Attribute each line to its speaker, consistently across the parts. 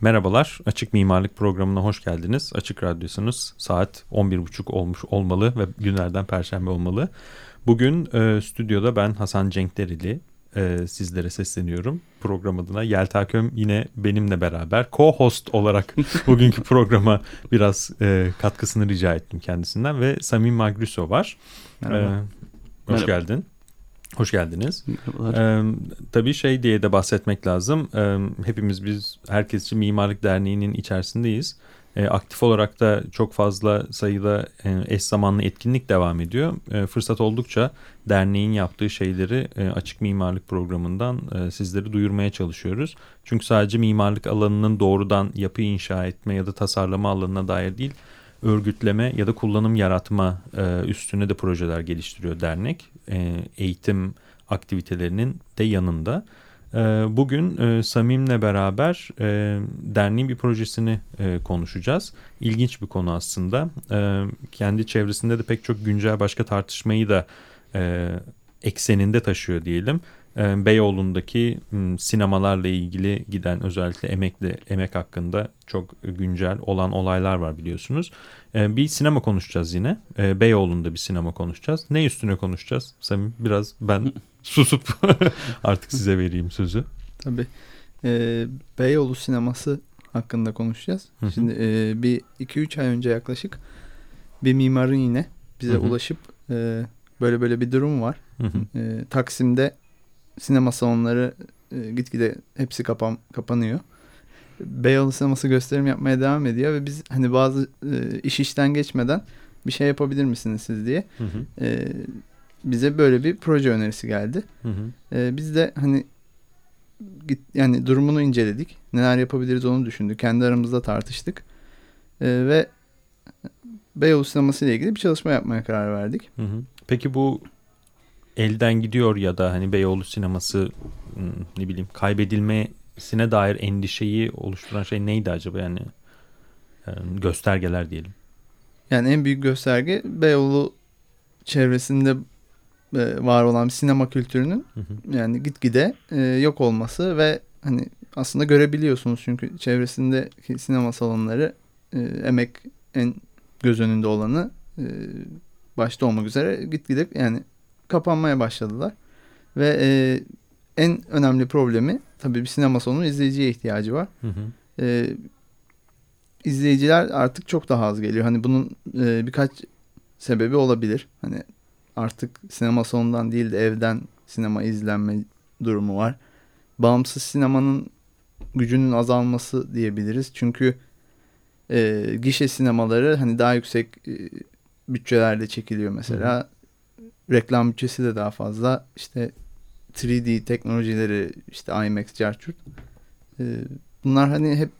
Speaker 1: Merhabalar, Açık Mimarlık Programı'na hoş geldiniz. Açık Radyosunuz saat 11.30 olmuş olmalı ve günlerden Perşembe olmalı. Bugün e, stüdyoda ben Hasan Cenkderili e, sizlere sesleniyorum. Program adına Yelta Köm yine benimle beraber co-host olarak bugünkü programa biraz e, katkısını rica ettim kendisinden ve Samim Magriso var.
Speaker 2: Merhaba.
Speaker 1: E, hoş
Speaker 2: Merhaba.
Speaker 1: geldin. Hoş geldiniz.
Speaker 2: Merhabalar.
Speaker 1: Ee, tabii şey diye de bahsetmek lazım. Ee, hepimiz biz Herkes için Mimarlık Derneği'nin içerisindeyiz. Ee, aktif olarak da çok fazla sayıda e, eş zamanlı etkinlik devam ediyor. Ee, fırsat oldukça derneğin yaptığı şeyleri e, Açık Mimarlık Programı'ndan e, sizleri duyurmaya çalışıyoruz. Çünkü sadece mimarlık alanının doğrudan yapı inşa etme ya da tasarlama alanına dair değil, örgütleme ya da kullanım yaratma e, üstüne de projeler geliştiriyor dernek. E, eğitim aktivitelerinin de yanında. E, bugün e, Samim'le beraber e, derneğin bir projesini e, konuşacağız. İlginç bir konu aslında. E, kendi çevresinde de pek çok güncel başka tartışmayı da e, ekseninde taşıyor diyelim. E, Beyoğlu'ndaki m, sinemalarla ilgili giden özellikle emekli emek hakkında çok güncel olan olaylar var biliyorsunuz. E, bir sinema konuşacağız yine. E, Beyoğlu'nda bir sinema konuşacağız. Ne üstüne konuşacağız? Samim biraz ben susup artık size vereyim sözü.
Speaker 2: Tabii. Ee, Beyoğlu sineması hakkında konuşacağız.
Speaker 1: Hı hı.
Speaker 2: Şimdi e, bir 2-3 ay önce yaklaşık bir mimarın yine bize
Speaker 1: Hı hı.
Speaker 2: ulaşıp e, böyle böyle bir durum var.
Speaker 1: Hı hı.
Speaker 2: E, Taksim'de sinema salonları e, gitgide hepsi kapan kapanıyor. Beyoğlu sineması gösterim yapmaya devam ediyor ve biz hani bazı e, iş işten geçmeden bir şey yapabilir misiniz siz diye
Speaker 1: Hı hı.
Speaker 2: e, bize böyle bir proje önerisi geldi.
Speaker 1: Hı hı.
Speaker 2: Ee, biz de hani git yani durumunu inceledik. Neler yapabiliriz onu düşündük. Kendi aramızda tartıştık. Ee, ve Beyoğlu sineması ile ilgili bir çalışma yapmaya karar verdik.
Speaker 1: Hı hı. Peki bu elden gidiyor ya da hani Beyoğlu sineması hmm, ne bileyim kaybedilmesine dair endişeyi oluşturan şey neydi acaba yani e, göstergeler diyelim.
Speaker 2: Yani en büyük gösterge Beyoğlu çevresinde e, var olan bir sinema kültürünün
Speaker 1: Hı hı.
Speaker 2: yani gitgide e, yok olması ve hani aslında görebiliyorsunuz çünkü çevresindeki sinema salonları e, emek en göz önünde olanı başta olmak üzere gitgide yani kapanmaya başladılar ve e, en önemli problemi tabii bir sinema salonunun izleyiciye ihtiyacı var.
Speaker 1: Hı hı.
Speaker 2: E, izleyiciler artık çok daha az geliyor. Hani bunun e, birkaç sebebi olabilir. Hani artık sinema salonundan değil de evden sinema izlenme durumu var. Bağımsız sinemanın gücünün azalması diyebiliriz. Çünkü e, gişe sinemaları hani daha yüksek e, bütçelerle çekiliyor mesela. Reklam bütçesi de daha fazla. İşte 3D teknolojileri işte IMAX, Carchurt. E, bunlar hani hep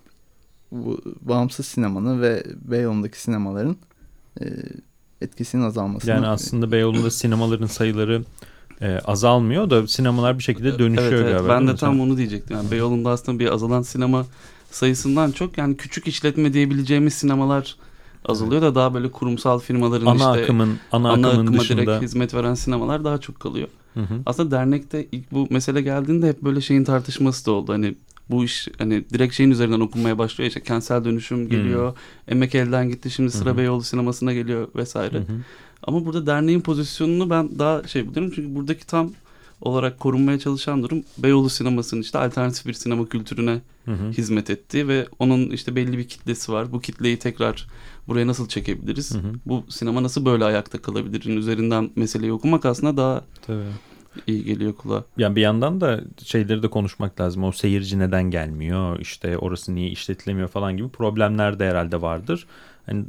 Speaker 2: bu bağımsız sinemanın ve Beyoğlu'ndaki sinemaların e, etkisinin azalmasına
Speaker 1: Yani aslında Beyoğlu'nda sinemaların sayıları e, azalmıyor da sinemalar bir şekilde dönüşüyor
Speaker 3: evet, evet.
Speaker 1: galiba.
Speaker 3: Ben de tam
Speaker 1: Sen-
Speaker 3: onu diyecektim. Yani Beyoğlu'nda aslında bir azalan sinema sayısından çok yani küçük işletme diyebileceğimiz sinemalar azalıyor da daha böyle kurumsal firmaların
Speaker 1: ana
Speaker 3: işte
Speaker 1: akımın ana,
Speaker 3: ana
Speaker 1: akımın
Speaker 3: akıma
Speaker 1: dışında.
Speaker 3: direkt hizmet veren sinemalar daha çok kalıyor.
Speaker 1: Hı hı.
Speaker 3: Aslında dernekte ilk bu mesele geldiğinde hep böyle şeyin tartışması da oldu. Hani bu iş hani direkt şeyin üzerinden okunmaya başlıyor. İşte kentsel dönüşüm geliyor. Emek elden gitti şimdi sıra
Speaker 1: Hı hı.
Speaker 3: Beyoğlu sinemasına geliyor vesaire.
Speaker 1: Hı hı.
Speaker 3: Ama burada derneğin pozisyonunu ben daha şey buluyorum. Çünkü buradaki tam olarak korunmaya çalışan durum Beyoğlu sinemasının işte alternatif bir sinema kültürüne
Speaker 1: Hı hı.
Speaker 3: hizmet ettiği ve onun işte belli bir kitlesi var. Bu kitleyi tekrar buraya nasıl çekebiliriz?
Speaker 1: Hı hı.
Speaker 3: Bu sinema nasıl böyle ayakta kalabilirin üzerinden meseleyi okumak aslında daha
Speaker 1: Tabii.
Speaker 3: iyi geliyor kulağa.
Speaker 1: Yani bir yandan da şeyleri de konuşmak lazım. O seyirci neden gelmiyor? İşte orası niye işletilemiyor falan gibi problemler de herhalde vardır. Hani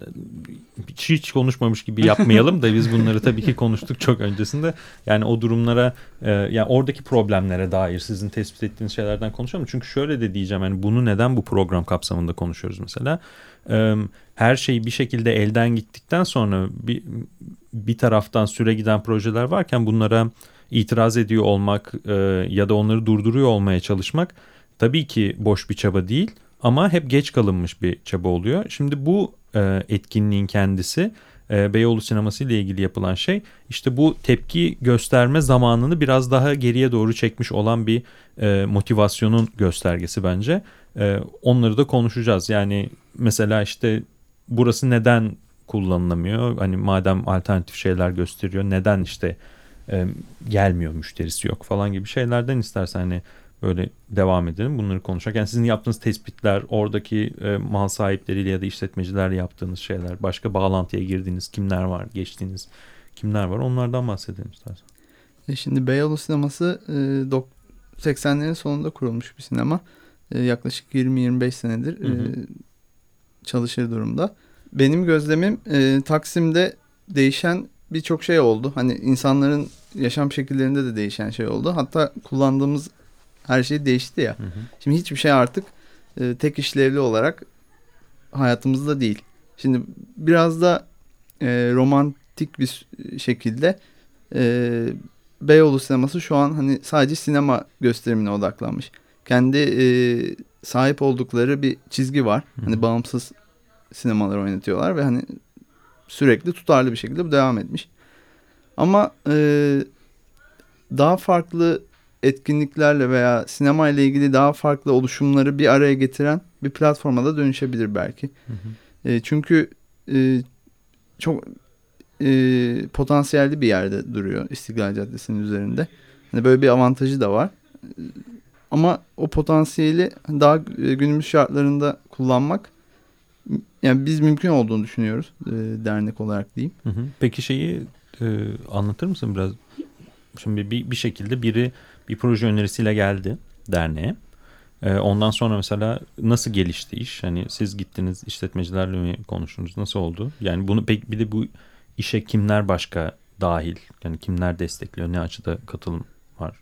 Speaker 1: hiç, hiç konuşmamış gibi yapmayalım da biz bunları tabii ki konuştuk çok öncesinde. Yani o durumlara e, yani oradaki problemlere dair sizin tespit ettiğiniz şeylerden konuşalım. Çünkü şöyle de diyeceğim hani bunu neden bu program kapsamında konuşuyoruz mesela? E, her şey bir şekilde elden gittikten sonra bir, bir taraftan süre giden projeler varken bunlara itiraz ediyor olmak e, ya da onları durduruyor olmaya çalışmak tabii ki boş bir çaba değil ama hep geç kalınmış bir çaba oluyor. Şimdi bu e, etkinliğin kendisi e, Beyoğlu sineması ile ilgili yapılan şey işte bu tepki gösterme zamanını biraz daha geriye doğru çekmiş olan bir e, motivasyonun göstergesi bence. E, onları da konuşacağız. Yani mesela işte burası neden kullanılamıyor? Hani madem alternatif şeyler gösteriyor neden işte e, gelmiyor müşterisi yok falan gibi şeylerden istersen hani böyle devam edelim bunları konuşacak. Yani sizin yaptığınız tespitler, oradaki e, mal sahipleriyle ya da işletmecilerle yaptığınız şeyler, başka bağlantıya girdiğiniz kimler var, geçtiğiniz kimler var onlardan bahsedelim istersen.
Speaker 2: E şimdi Beyoğlu sineması e, 80'lerin sonunda kurulmuş bir sinema. E, yaklaşık 20-25 senedir hı hı. E, çalışır durumda. Benim gözlemim e, Taksim'de değişen birçok şey oldu. Hani insanların yaşam şekillerinde de değişen şey oldu. Hatta kullandığımız her şey değişti ya. Hı hı. Şimdi hiçbir şey artık e, tek işlevli olarak hayatımızda değil. Şimdi biraz da e, romantik bir şekilde e, Beyoğlu sineması şu an hani sadece sinema gösterimine odaklanmış. Kendi e, sahip oldukları bir çizgi var. Hı. Hani bağımsız sinemalar oynatıyorlar ve hani sürekli tutarlı bir şekilde bu devam etmiş. Ama e, daha farklı etkinliklerle veya sinema ile ilgili daha farklı oluşumları bir araya getiren bir platforma da dönüşebilir belki. Hı hı. E, çünkü e, çok e, potansiyelli bir yerde duruyor İstiklal Caddesi'nin üzerinde. Hani böyle bir avantajı da var. Ama o potansiyeli daha e, günümüz şartlarında kullanmak yani biz mümkün olduğunu düşünüyoruz e, dernek olarak diyeyim.
Speaker 1: Hı hı. Peki şeyi e, anlatır mısın biraz? Şimdi bir, bir şekilde biri bir proje önerisiyle geldi derneğe. E, ondan sonra mesela nasıl gelişti iş? Hani siz gittiniz işletmecilerle mi konuştunuz? Nasıl oldu? Yani bunu pek bir de bu işe kimler başka dahil? Yani kimler destekliyor? Ne açıda katılım var?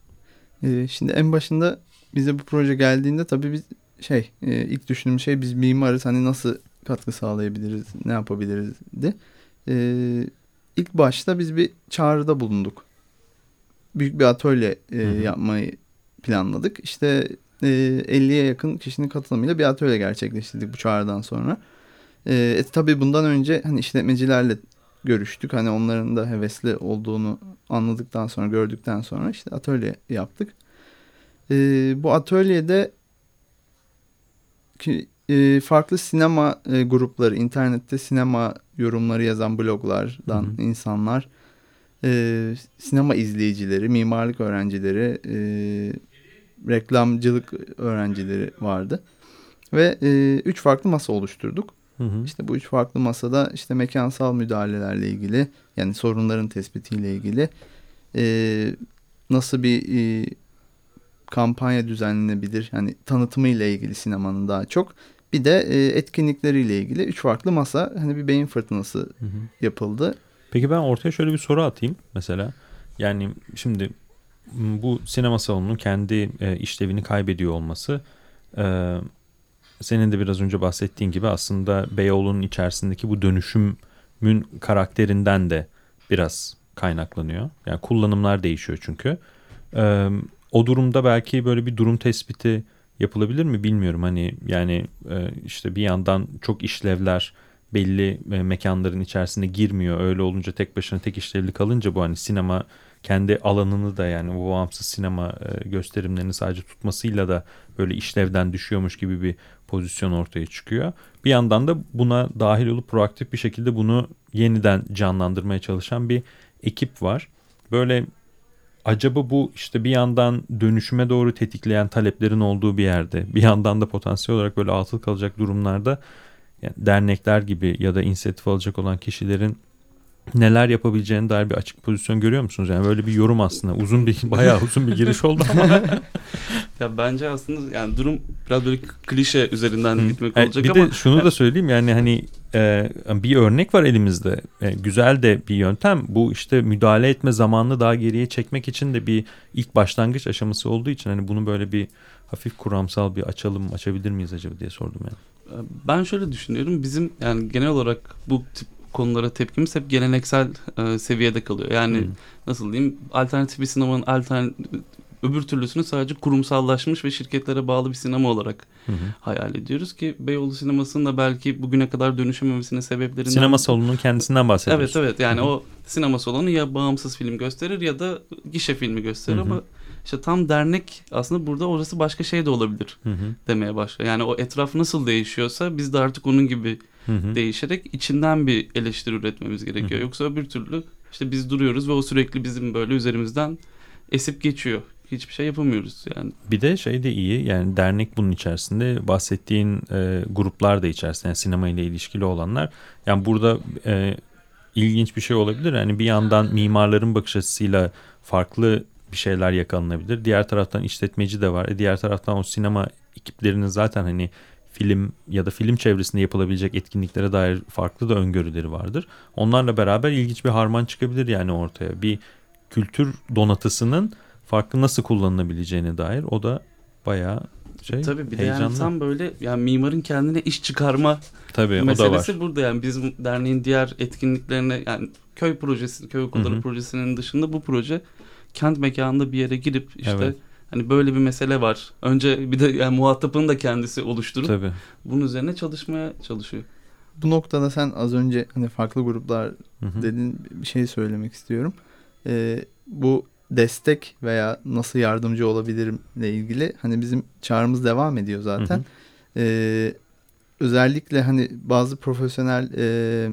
Speaker 2: E, şimdi en başında bize bu proje geldiğinde tabii biz şey e, ilk düşündüğüm şey biz mimarız hani nasıl katkı sağlayabiliriz ne yapabiliriz de. E, ilk başta biz bir çağrıda bulunduk. Büyük bir atölye e, yapmayı planladık. İşte e, 50'ye yakın kişinin katılımıyla bir atölye gerçekleştirdik bu çağrıdan sonra. E, e, tabii bundan önce hani işletmecilerle görüştük. Hani onların da hevesli olduğunu anladıktan sonra, gördükten sonra işte atölye yaptık. E, bu atölyede ki e, farklı sinema e, grupları, internette sinema yorumları yazan bloglardan hı hı. insanlar, e, sinema izleyicileri, mimarlık öğrencileri, e, reklamcılık öğrencileri vardı. Ve e, üç farklı masa oluşturduk. Hı hı. İşte bu üç farklı masada işte mekansal müdahalelerle ilgili, yani sorunların tespitiyle ilgili, e, nasıl bir e, kampanya düzenlenebilir, hani tanıtımıyla ilgili sinemanın daha çok bir de e, etkinlikleriyle ilgili üç farklı masa hani bir beyin fırtınası hı hı. yapıldı.
Speaker 1: Peki ben ortaya şöyle bir soru atayım mesela. Yani şimdi bu sinema salonunun kendi e, işlevini kaybediyor olması e, senin de biraz önce bahsettiğin gibi aslında Beyoğlu'nun içerisindeki bu dönüşümün karakterinden de biraz kaynaklanıyor. Yani kullanımlar değişiyor çünkü. E, o durumda belki böyle bir durum tespiti yapılabilir mi bilmiyorum. Hani yani e, işte bir yandan çok işlevler belli e, mekanların içerisine girmiyor. Öyle olunca tek başına tek işlevli kalınca bu hani sinema kendi alanını da yani bu bağımsız sinema e, gösterimlerini sadece tutmasıyla da böyle işlevden düşüyormuş gibi bir pozisyon ortaya çıkıyor. Bir yandan da buna dahil olup proaktif bir şekilde bunu yeniden canlandırmaya çalışan bir ekip var. Böyle acaba bu işte bir yandan dönüşüme doğru tetikleyen taleplerin olduğu bir yerde bir yandan da potansiyel olarak böyle atıl kalacak durumlarda yani dernekler gibi ya da inisiyatif alacak olan kişilerin neler yapabileceğine dair bir açık pozisyon görüyor musunuz? Yani böyle bir yorum aslında. Uzun bir bayağı uzun bir giriş oldu ama.
Speaker 3: ya bence aslında yani durum biraz böyle klişe üzerinden Hı. gitmek olacak
Speaker 1: bir
Speaker 3: ama.
Speaker 1: Bir de şunu da söyleyeyim yani hani e, bir örnek var elimizde. E, güzel de bir yöntem. Bu işte müdahale etme zamanını daha geriye çekmek için de bir ilk başlangıç aşaması olduğu için hani bunu böyle bir hafif kuramsal bir açalım açabilir miyiz acaba diye sordum yani.
Speaker 3: Ben şöyle düşünüyorum. Bizim yani genel olarak bu tip konulara tepkimiz hep geleneksel e, seviyede kalıyor. Yani hmm. nasıl diyeyim alternatif bir sinemanın alternatif Öbür türlüsünü sadece kurumsallaşmış ve şirketlere bağlı bir sinema olarak
Speaker 1: Hı hı.
Speaker 3: hayal ediyoruz ki Beyoğlu sinemasının da belki bugüne kadar dönüşememesinin sebeplerinden...
Speaker 1: Sinema salonunun kendisinden bahsediyorsun.
Speaker 3: Evet evet yani
Speaker 1: Hı hı.
Speaker 3: o sinema salonu ya bağımsız film gösterir ya da gişe filmi gösterir
Speaker 1: Hı hı.
Speaker 3: ama işte tam dernek aslında burada orası başka şey de olabilir
Speaker 1: Hı hı.
Speaker 3: demeye başlıyor. Yani o etraf nasıl değişiyorsa biz de artık onun gibi
Speaker 1: Hı hı.
Speaker 3: değişerek içinden bir eleştiri üretmemiz gerekiyor.
Speaker 1: Hı hı.
Speaker 3: Yoksa öbür türlü işte biz duruyoruz ve o sürekli bizim böyle üzerimizden esip geçiyor. Hiçbir şey yapamıyoruz yani.
Speaker 1: Bir de şey de iyi yani dernek bunun içerisinde bahsettiğin e, gruplar da içerisinde yani sinema ile ilişkili olanlar. Yani burada e, ilginç bir şey olabilir. Yani bir yandan mimarların bakış açısıyla farklı bir şeyler yakalanabilir. Diğer taraftan işletmeci de var. E, diğer taraftan o sinema ekiplerinin zaten hani film ya da film çevresinde yapılabilecek etkinliklere dair farklı da öngörüleri vardır. Onlarla beraber ilginç bir harman çıkabilir yani ortaya. Bir kültür donatısının farklı nasıl kullanılabileceğine dair o da bayağı şey
Speaker 3: Tabii bir de
Speaker 1: heyecanlı.
Speaker 3: yani tam böyle yani mimarın kendine iş çıkarma
Speaker 1: Tabii o da var.
Speaker 3: meselesi burada yani bizim derneğin diğer etkinliklerine yani köy projesi, köy okulları
Speaker 1: Hı hı.
Speaker 3: projesinin dışında bu proje kent mekanında bir yere girip işte
Speaker 1: Evet.
Speaker 3: hani böyle bir mesele var. Önce bir de yani muhatabını da kendisi oluşturup
Speaker 1: Tabii.
Speaker 3: bunun üzerine çalışmaya çalışıyor.
Speaker 2: Bu noktada sen az önce hani farklı gruplar
Speaker 1: Hı hı.
Speaker 2: dedin bir şey söylemek istiyorum. Ee, bu destek veya nasıl yardımcı olabilirimle ilgili hani bizim çağrımız devam ediyor zaten.
Speaker 1: Hı hı.
Speaker 2: Ee, özellikle hani bazı profesyonel e,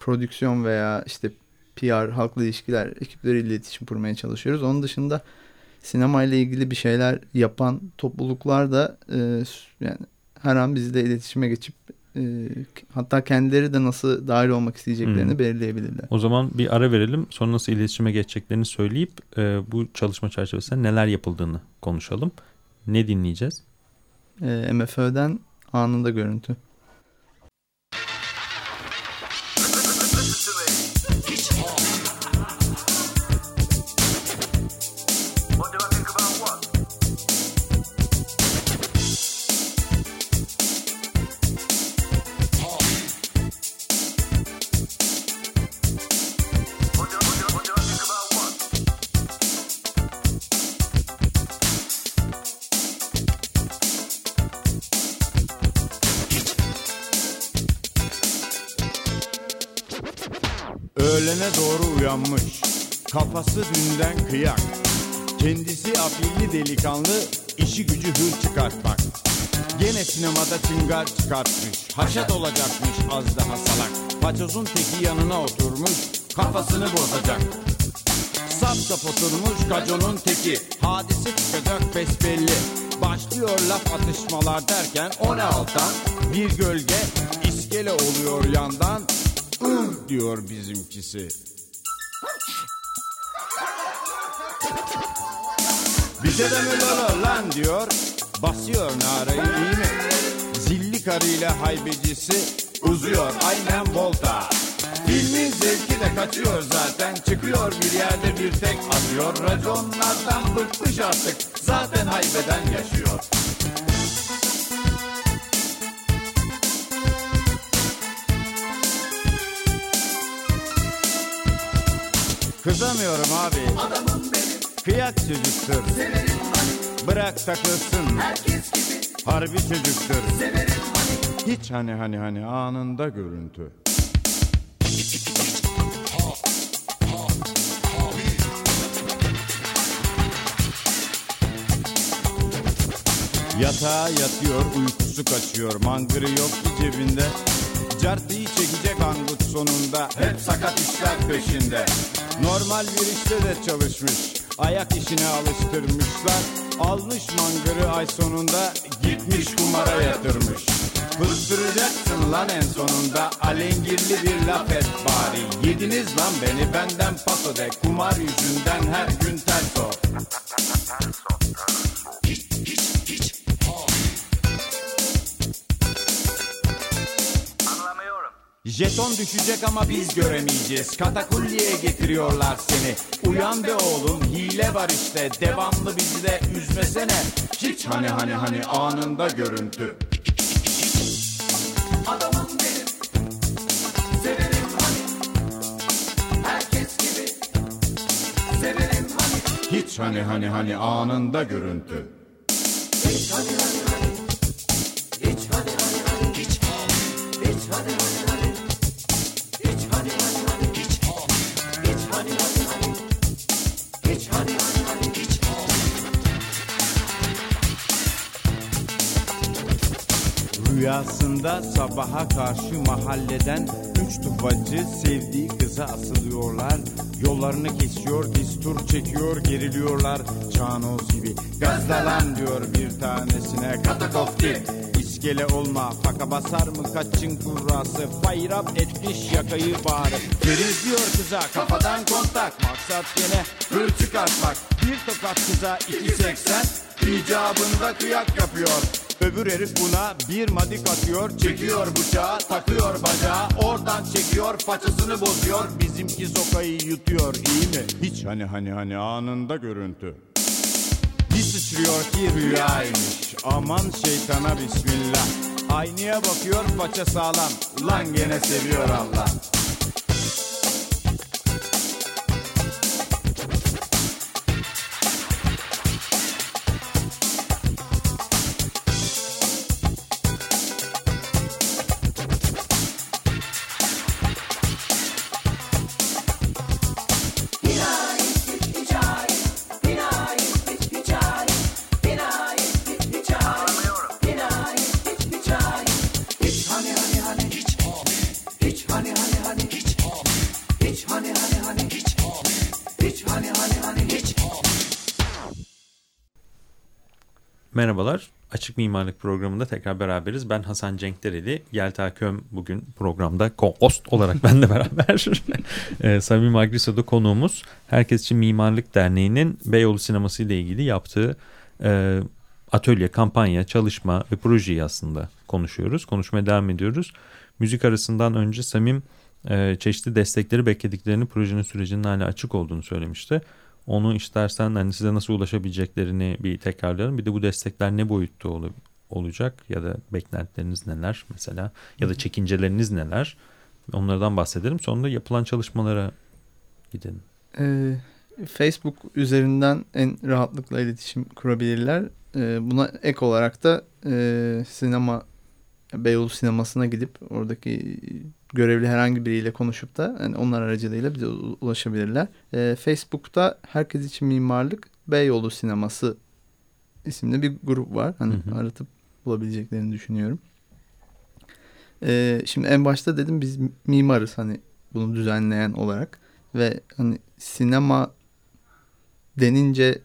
Speaker 2: prodüksiyon veya işte PR, halkla ilişkiler ekipleriyle iletişim kurmaya çalışıyoruz. Onun dışında sinema ile ilgili bir şeyler yapan topluluklar da e, yani her an bizle iletişime geçip e, hatta kendileri de nasıl dahil olmak isteyeceklerini
Speaker 1: Hı.
Speaker 2: belirleyebilirler.
Speaker 1: O zaman bir ara verelim. Sonra nasıl iletişime geçeceklerini söyleyip e, bu çalışma çerçevesinde neler yapıldığını konuşalım. Ne dinleyeceğiz?
Speaker 2: E, MFÖ'den anında görüntü.
Speaker 4: Kafası dünden kıyak. Kendisi afilli delikanlı işi gücü hır çıkartmak. Gene sinemada çıngar çıkartmış Haşat olacakmış az daha salak. Paçozun teki yanına oturmuş Kafasını bozacak. Sap sap oturmuş kaconun teki Hadise çıkacak besbelli. Başlıyor laf atışmalar derken O ne altan? Bir gölge iskele oluyor yandan "Ih!" diyor bizimkisi Bize de mi lolo lan diyor. Basıyor narayı iyi mi? Zilli karıyla haybecisi Uzuyor. Aynen volta. Filmin zevki de kaçıyor zaten. Çıkıyor bir yerde bir tek atıyor. Raconlardan bıkmış artık. Zaten haybeden yaşıyor. Kızamıyorum abi. Adamım benim Kıyak çocuktur. Severim hani Bırak takılsın. Herkes gibi. Harbi çocuktur. Severim hani. Hiç hani hani hani anında görüntü. Yatağa yatıyor uykusu kaçıyor. Mangırı yok ki cebinde. Cartıyı çekecek angut sonunda. Hep sakat işler peşinde. Normal bir işte de çalışmış Ayak işine alıştırmışlar. Almış mangırı ay sonunda Gitmiş kumara yatırmış. Fıstıracaksın lan en sonunda. Alengirli bir laf et bari. Yediniz lan beni benden paso de. Kumar yüzünden her gün terso Jeton düşecek ama biz göremeyeceğiz. Katakulliye getiriyorlar seni. Uyan be oğlum hile var işte. Devamlı bizi de üzmesene. Hiç hani hani hani anında görüntü.
Speaker 5: Adamım benim. Severim hani. Herkes gibi. Severim hani.
Speaker 4: Hiç Hiç hani hani hani anında görüntü. Rüyasında sabaha karşı mahalleden üç tufacı sevdiği kıza asılıyorlar. Yollarını kesiyor, distur çekiyor, geriliyorlar. Çanoz gibi gazdalan diyor bir tanesine katakofti. İskele olma, faka basar mı kaçın kurrası? Up etmiş yakayı bağırı. Veririz diyor kıza kafadan kontak. Maksat gene hır çıkartmak. Bir tokat kıza 2.80 icabında kıyak yapıyor. Öbür herif buna bir madik atıyor Çekiyor bıçağı takıyor bacağı Oradan çekiyor façasını bozuyor. Bizimki sokayı yutuyor iyi mi? Hiç. Hani hani hani anında görüntü. Bir sıçrıyor ki rüyaymış. Aman şeytana bismillah. Aynaya bakıyor faça sağlam. Lan gene seviyor Allah
Speaker 1: Açık Mimarlık programında tekrar beraberiz. Ben Hasan Cenk Dereli. Yelta Köm bugün programda co-host olarak benle beraber. e, Samim Agriso'da konuğumuz. Herkes için Mimarlık Derneği'nin Beyoğlu Sineması ile ilgili yaptığı e, atölye, kampanya, çalışma ve projeyi aslında konuşuyoruz. Konuşmaya devam ediyoruz. Müzik arasından önce Samim e, çeşitli destekleri beklediklerini projenin sürecinin hala açık olduğunu söylemişti. Onu istersen hani size nasıl ulaşabileceklerini bir tekrarlayalım. Bir de bu destekler ne boyutta ol- olacak ya da beklentileriniz neler mesela ya da çekinceleriniz neler? Onlardan bahsedelim. Sonra yapılan çalışmalara gidelim.
Speaker 2: Ee, Facebook üzerinden en rahatlıkla iletişim kurabilirler. Ee, buna ek olarak da e, sinema Beyoğlu sinemasına gidip oradaki görevli herhangi biriyle konuşup da yani onlar aracılığıyla bize ulaşabilirler. Ee, Facebook'ta herkes için mimarlık Beyoğlu sineması isimli bir grup var. Hani
Speaker 1: Hı hı.
Speaker 2: aratıp bulabileceklerini düşünüyorum. Ee, şimdi en başta dedim biz mimarız hani bunu düzenleyen olarak ve hani sinema denince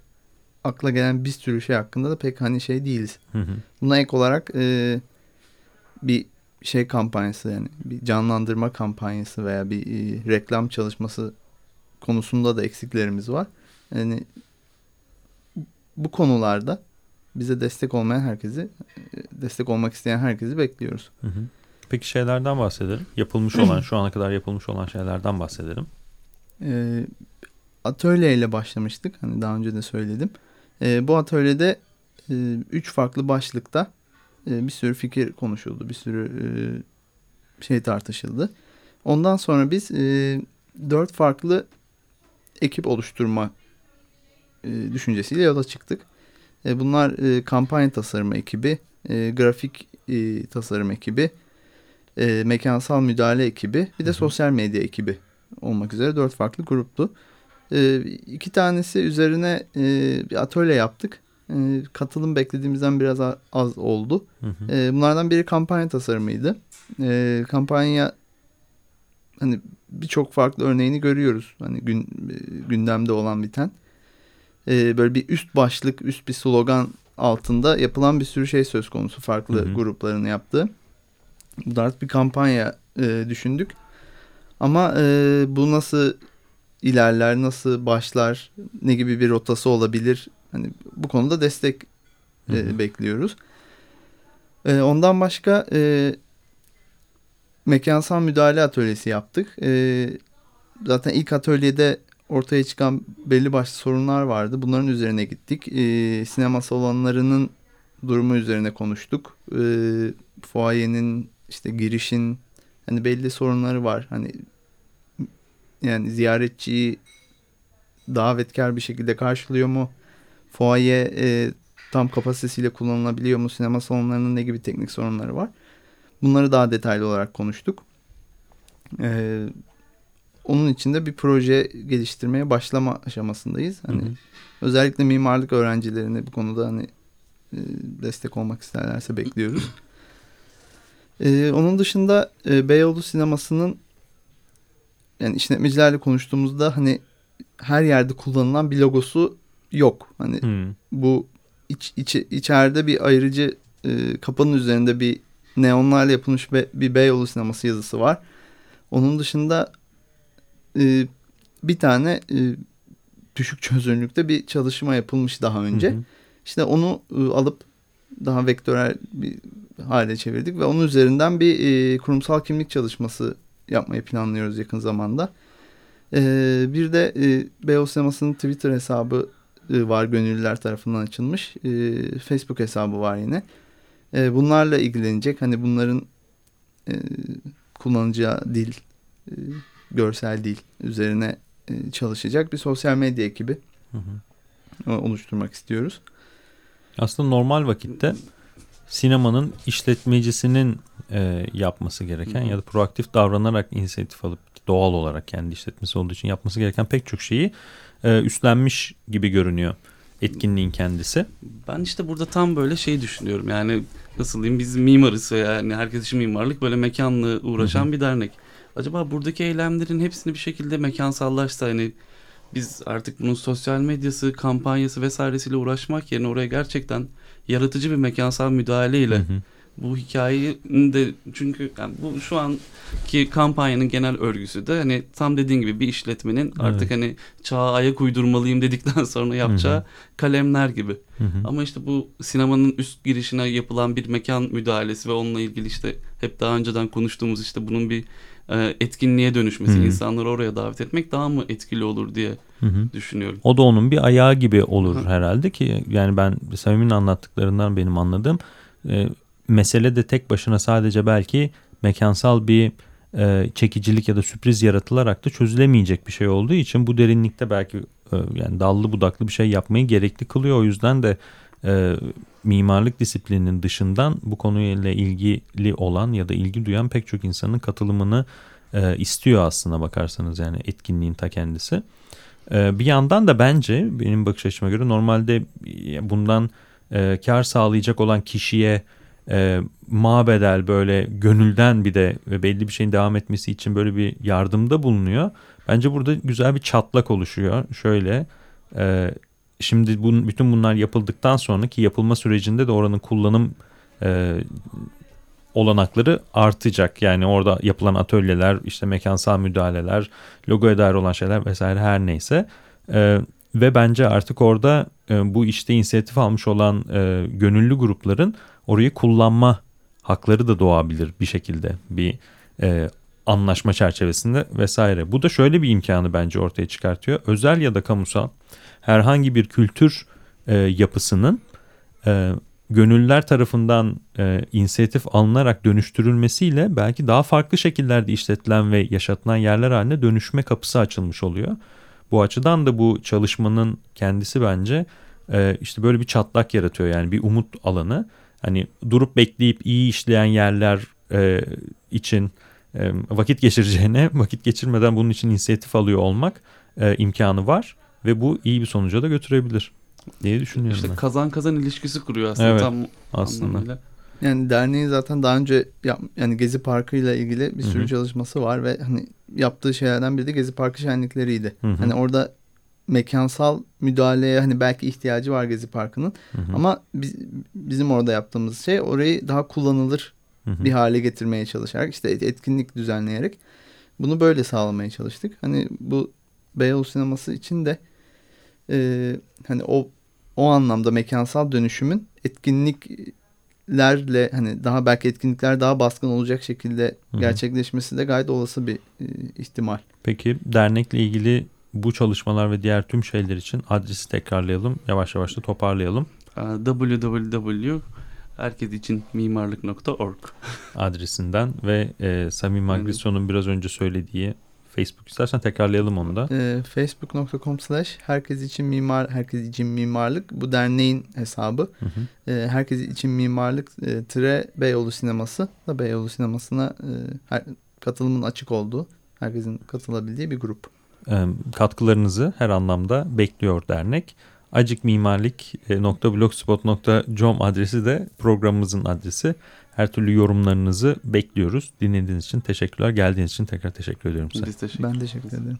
Speaker 2: akla gelen bir sürü şey hakkında da pek hani şey değiliz.
Speaker 1: Hı hı.
Speaker 2: Buna ek olarak e, bir şey kampanyası yani bir canlandırma kampanyası veya bir e, reklam çalışması konusunda da eksiklerimiz var. Yani bu konularda bize destek olmayan herkesi, e, destek olmak isteyen herkesi bekliyoruz.
Speaker 1: Hı hı. Peki şeylerden bahsedelim. Yapılmış olan, şu ana kadar yapılmış olan şeylerden bahsedelim.
Speaker 2: E, atölyeyle başlamıştık. Hani daha önce de söyledim. E, bu atölyede e, üç farklı başlıkta e, bir sürü fikir konuşuldu. Bir sürü e, şey tartışıldı. Ondan sonra biz e, dört farklı ekip oluşturma e, düşüncesiyle yola çıktık. E, bunlar e, kampanya tasarımı ekibi, e, grafik e, tasarım ekibi, e, mekansal müdahale ekibi, bir de sosyal medya ekibi olmak üzere dört farklı gruptu. E, iki tanesi üzerine e, bir atölye yaptık. E, katılım beklediğimizden biraz az oldu.
Speaker 1: Hı hı.
Speaker 2: E, bunlardan biri kampanya tasarımıydı. E, kampanya hani birçok farklı örneğini görüyoruz. Hani gün, e, gündemde olan biten. E, böyle bir üst başlık, üst bir slogan altında yapılan bir sürü şey söz konusu farklı
Speaker 1: Hı hı.
Speaker 2: grupların yaptığı. Bu tarz bir kampanya e, düşündük. Ama e, bu nasıl ilerler, nasıl başlar, ne gibi bir rotası olabilir? Hani bu konuda destek
Speaker 1: Hı hı.
Speaker 2: e, bekliyoruz. E, ondan başka e, mekansal müdahale atölyesi yaptık. E, zaten ilk atölyede ortaya çıkan belli başlı sorunlar vardı. Bunların üzerine gittik. E, sinema salonlarının durumu üzerine konuştuk. E, fuayenin işte girişin hani belli sorunları var. Hani yani ziyaretçiyi davetkar bir şekilde karşılıyor mu? Fuaye e, tam kapasitesiyle kullanılabiliyor mu? Sinema salonlarının ne gibi teknik sorunları var? Bunları daha detaylı olarak konuştuk. E, onun için de bir proje geliştirmeye başlama aşamasındayız. Hani
Speaker 3: Hı hı.
Speaker 2: özellikle mimarlık öğrencilerine bu konuda hani e, destek olmak isterlerse bekliyoruz. E, onun dışında e, Beyoğlu sinemasının yani işletmecilerle konuştuğumuzda hani her yerde kullanılan bir logosu yok. Hani
Speaker 1: Hmm.
Speaker 2: bu iç, içi- içeride bir ayırıcı e, kapının üzerinde bir neonlarla yapılmış be- bir Beyoğlu sineması yazısı var. Onun dışında e, bir tane e, düşük çözünürlükte bir çalışma yapılmış daha önce.
Speaker 1: Hı hı.
Speaker 2: İşte onu e, alıp daha vektörel bir hale çevirdik ve onun üzerinden bir e, kurumsal kimlik çalışması yapmayı planlıyoruz yakın zamanda. E, bir de e, Beyoğlu Sineması'nın Twitter hesabı e, var gönüllüler tarafından açılmış. E, Facebook hesabı var yine. E, bunlarla ilgilenecek. Hani bunların e, kullanacağı dil, e, görsel dil üzerine e, çalışacak bir sosyal medya ekibi
Speaker 1: Hı hı.
Speaker 2: oluşturmak istiyoruz.
Speaker 1: Aslında normal vakitte sinemanın işletmecisinin e, yapması gereken ya da proaktif davranarak inisiyatif alıp doğal olarak kendi işletmesi olduğu için yapması gereken pek çok şeyi e, üstlenmiş gibi görünüyor etkinliğin kendisi.
Speaker 3: Ben işte burada tam böyle şey düşünüyorum. Yani nasıl diyeyim biz mimarız yani herkes için mimarlık böyle mekanla uğraşan
Speaker 1: Hı hı.
Speaker 3: bir dernek. Acaba buradaki eylemlerin hepsini bir şekilde mekansallaşsa hani biz artık bunun sosyal medyası, kampanyası vesairesiyle uğraşmak yerine oraya gerçekten yaratıcı bir mekansal müdahaleyle
Speaker 1: Hı hı.
Speaker 3: Bu hikayenin de çünkü yani bu şu anki kampanyanın genel örgüsü de hani tam dediğin gibi bir işletmenin artık hani çağa ayak uydurmalıyım dedikten sonra yapacağı
Speaker 1: Hı hı.
Speaker 3: kalemler gibi.
Speaker 1: Hı hı.
Speaker 3: Ama işte bu sinemanın üst girişine yapılan bir mekan müdahalesi ve onunla ilgili işte hep daha önceden konuştuğumuz işte bunun bir e, etkinliğe dönüşmesi,
Speaker 1: Hı hı.
Speaker 3: insanları oraya davet etmek daha mı etkili olur diye
Speaker 1: Hı hı.
Speaker 3: düşünüyorum.
Speaker 1: O da onun bir ayağı gibi olur
Speaker 3: Hı.
Speaker 1: herhalde ki yani ben Samim'in anlattıklarından benim anladığım e, mesele de tek başına sadece belki mekansal bir e, çekicilik ya da sürpriz yaratılarak da çözülemeyecek bir şey olduğu için bu derinlikte belki e, yani dallı budaklı bir şey yapmayı gerekli kılıyor. O yüzden de e, mimarlık disiplininin dışından bu konuyla ilgili olan ya da ilgi duyan pek çok insanın katılımını e, istiyor aslına bakarsanız yani etkinliğin ta kendisi. Ee, bir yandan da bence benim bakış açıma göre normalde e, bundan e, kar sağlayacak olan kişiye e, mabedel böyle gönülden bir de belli bir şeyin devam etmesi için böyle bir yardımda bulunuyor. Bence burada güzel bir çatlak oluşuyor. Şöyle e, şimdi bun, bütün bunlar yapıldıktan sonra ki yapılma sürecinde de oranın kullanım e, olanakları artacak. Yani orada yapılan atölyeler, işte mekansal müdahaleler, logoya dair olan şeyler vesaire her neyse. Ee, ve bence artık orada e, bu işte inisiyatif almış olan e, gönüllü grupların orayı kullanma hakları da doğabilir bir şekilde bir e, anlaşma çerçevesinde vesaire. Bu da şöyle bir imkanı bence ortaya çıkartıyor. Özel ya da kamusal herhangi bir kültür e, yapısının e, gönüllüler tarafından e, inisiyatif alınarak dönüştürülmesiyle belki daha farklı şekillerde işletilen ve yaşatılan yerler haline dönüşme kapısı açılmış oluyor. Bu açıdan da bu çalışmanın kendisi bence e, işte böyle bir çatlak yaratıyor yani bir umut alanı. Hani durup bekleyip iyi işleyen yerler e, için e, vakit geçireceğine vakit geçirmeden bunun için inisiyatif alıyor olmak e, imkanı var ve bu iyi bir sonuca da götürebilir diye düşünüyorum
Speaker 3: İşte
Speaker 1: ben.
Speaker 3: kazan kazan ilişkisi kuruyor aslında
Speaker 1: Evet,
Speaker 3: tam
Speaker 1: aslında.
Speaker 3: anlamıyla.
Speaker 2: Yani derneğin zaten daha önce yap, yani Gezi Parkı ile ilgili bir sürü
Speaker 1: Hı hı.
Speaker 2: çalışması var ve hani yaptığı şeylerden biri de Gezi Parkı şenlikleriydi.
Speaker 1: Hı hı.
Speaker 2: Hani orada mekansal müdahaleye hani belki ihtiyacı var Gezi Parkı'nın ama biz, bizim orada yaptığımız şey orayı daha kullanılır
Speaker 1: Hı hı.
Speaker 2: bir hale getirmeye çalışarak işte et- etkinlik düzenleyerek bunu böyle sağlamaya çalıştık. Hani bu Beyoğlu sineması için de e, hani o o anlamda mekansal dönüşümün etkinliklerle hani daha belki etkinlikler daha baskın olacak şekilde
Speaker 1: Hı hı.
Speaker 2: gerçekleşmesi de gayet olası bir e, ihtimal.
Speaker 1: Peki dernekle ilgili bu çalışmalar ve diğer tüm şeyler için adresi tekrarlayalım. Yavaş yavaş da toparlayalım.
Speaker 3: Www herkes için mimarlık.org
Speaker 1: adresinden ve e, Samim Agression'un biraz önce söylediği Facebook istersen tekrarlayalım onu da.
Speaker 2: Ee, Facebook.com slash herkes için mimar herkes için mimarlık bu derneğin hesabı.
Speaker 1: Hı hı.
Speaker 2: Ee, herkes için mimarlık e, tire Beyoğlu sineması da Beyoğlu sinemasına e, her, katılımın açık olduğu herkesin katılabildiği bir grup.
Speaker 1: E, katkılarınızı her anlamda bekliyor dernek. acikmimarlik.blogspot.com adresi de programımızın adresi. Her türlü yorumlarınızı bekliyoruz. Dinlediğiniz için teşekkürler. Geldiğiniz için tekrar teşekkür ediyorum size.
Speaker 3: Biz teşekkür
Speaker 2: Ben teşekkür ederim.